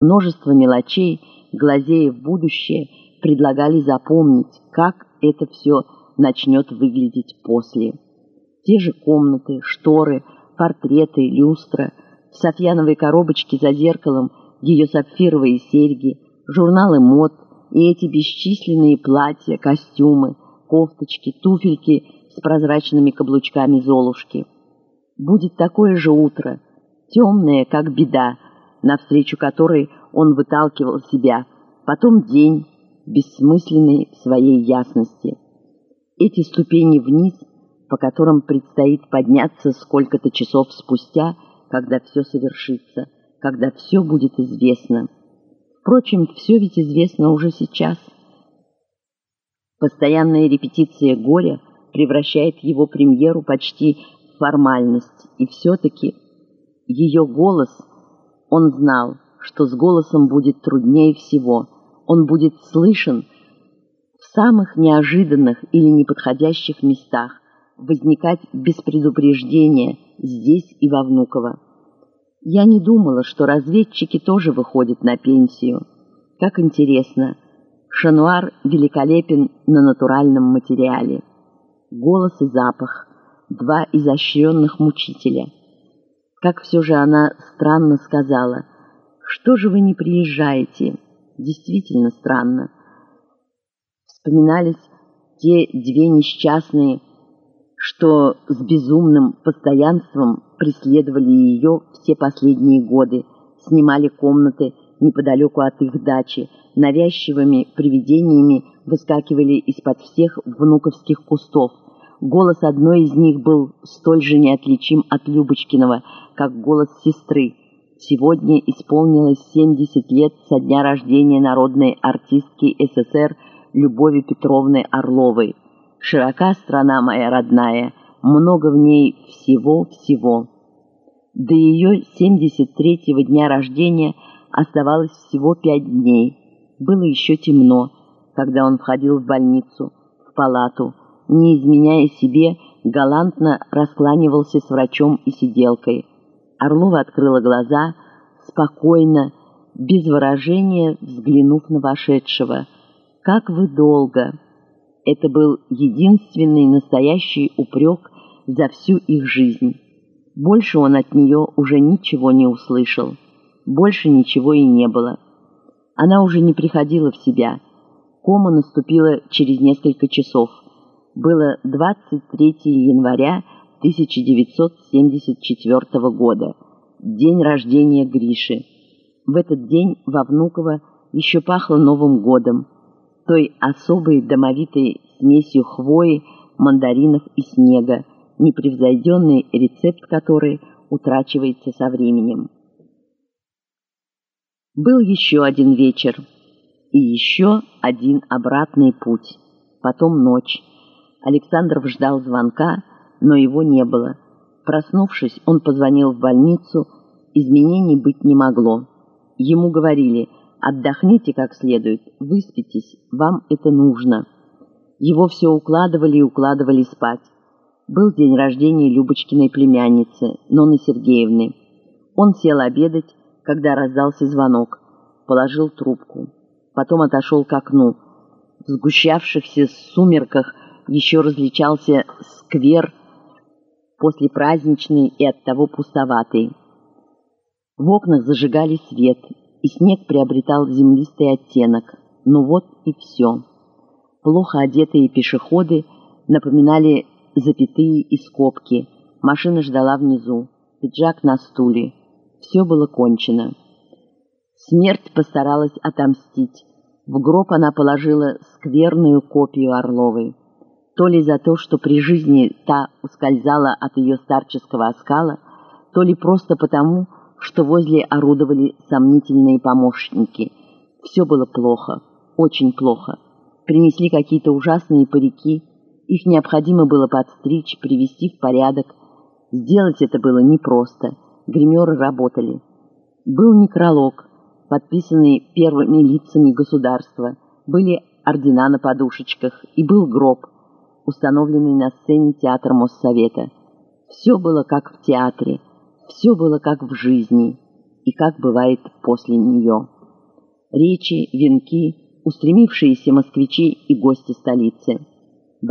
Множество мелочей, глазея в будущее, предлагали запомнить, как это все начнет выглядеть после. Те же комнаты, шторы, портреты, люстра, в софьяновой коробочке за зеркалом ее сапфировые серьги, журналы мод и эти бесчисленные платья, костюмы, кофточки, туфельки с прозрачными каблучками золушки. Будет такое же утро, темное, как беда, навстречу которой он выталкивал себя, потом день, бессмысленный в своей ясности. Эти ступени вниз, по которым предстоит подняться сколько-то часов спустя, когда все совершится, когда все будет известно. Впрочем, все ведь известно уже сейчас. Постоянная репетиция горя превращает его премьеру почти в формальность, и все-таки ее голос, он знал, что с голосом будет труднее всего – он будет слышен в самых неожиданных или неподходящих местах, возникать без предупреждения здесь и во Внуково. Я не думала, что разведчики тоже выходят на пенсию. Как интересно, Шануар великолепен на натуральном материале. Голос и запах, два изощренных мучителя. Как все же она странно сказала, «Что же вы не приезжаете?» действительно странно. Вспоминались те две несчастные, что с безумным постоянством преследовали ее все последние годы, снимали комнаты неподалеку от их дачи, навязчивыми привидениями выскакивали из-под всех внуковских кустов. Голос одной из них был столь же неотличим от Любочкиного, как голос сестры. Сегодня исполнилось 70 лет со дня рождения народной артистки СССР Любови Петровны Орловой. Широка страна моя родная, много в ней всего-всего. До ее 73-го дня рождения оставалось всего пять дней. Было еще темно, когда он входил в больницу, в палату, не изменяя себе, галантно раскланивался с врачом и сиделкой – Орлова открыла глаза, спокойно, без выражения взглянув на вошедшего. «Как вы долго!» Это был единственный настоящий упрек за всю их жизнь. Больше он от нее уже ничего не услышал. Больше ничего и не было. Она уже не приходила в себя. Кома наступила через несколько часов. Было 23 января 1974 года, день рождения Гриши. В этот день во Внуково еще пахло Новым годом, той особой домовитой смесью хвои, мандаринов и снега, непревзойденный рецепт которой утрачивается со временем. Был еще один вечер и еще один обратный путь, потом ночь. Александров ждал звонка, но его не было. Проснувшись, он позвонил в больницу, изменений быть не могло. Ему говорили «отдохните как следует, выспитесь, вам это нужно». Его все укладывали и укладывали спать. Был день рождения Любочкиной племянницы, Ноны Сергеевны. Он сел обедать, когда раздался звонок, положил трубку. Потом отошел к окну. В сгущавшихся сумерках еще различался сквер после праздничный и оттого пустоватый. В окнах зажигали свет, и снег приобретал землистый оттенок. Ну вот и все. Плохо одетые пешеходы напоминали запятые и скобки. Машина ждала внизу, пиджак на стуле. Все было кончено. Смерть постаралась отомстить. В гроб она положила скверную копию Орловой то ли за то, что при жизни та ускользала от ее старческого оскала, то ли просто потому, что возле орудовали сомнительные помощники. Все было плохо, очень плохо. Принесли какие-то ужасные парики, их необходимо было подстричь, привести в порядок. Сделать это было непросто, гримеры работали. Был некролог, подписанный первыми лицами государства, были ордена на подушечках и был гроб – установленный на сцене театра Моссовета. Все было как в театре, все было как в жизни и как бывает после нее. Речи, венки, устремившиеся москвичи и гости столицы –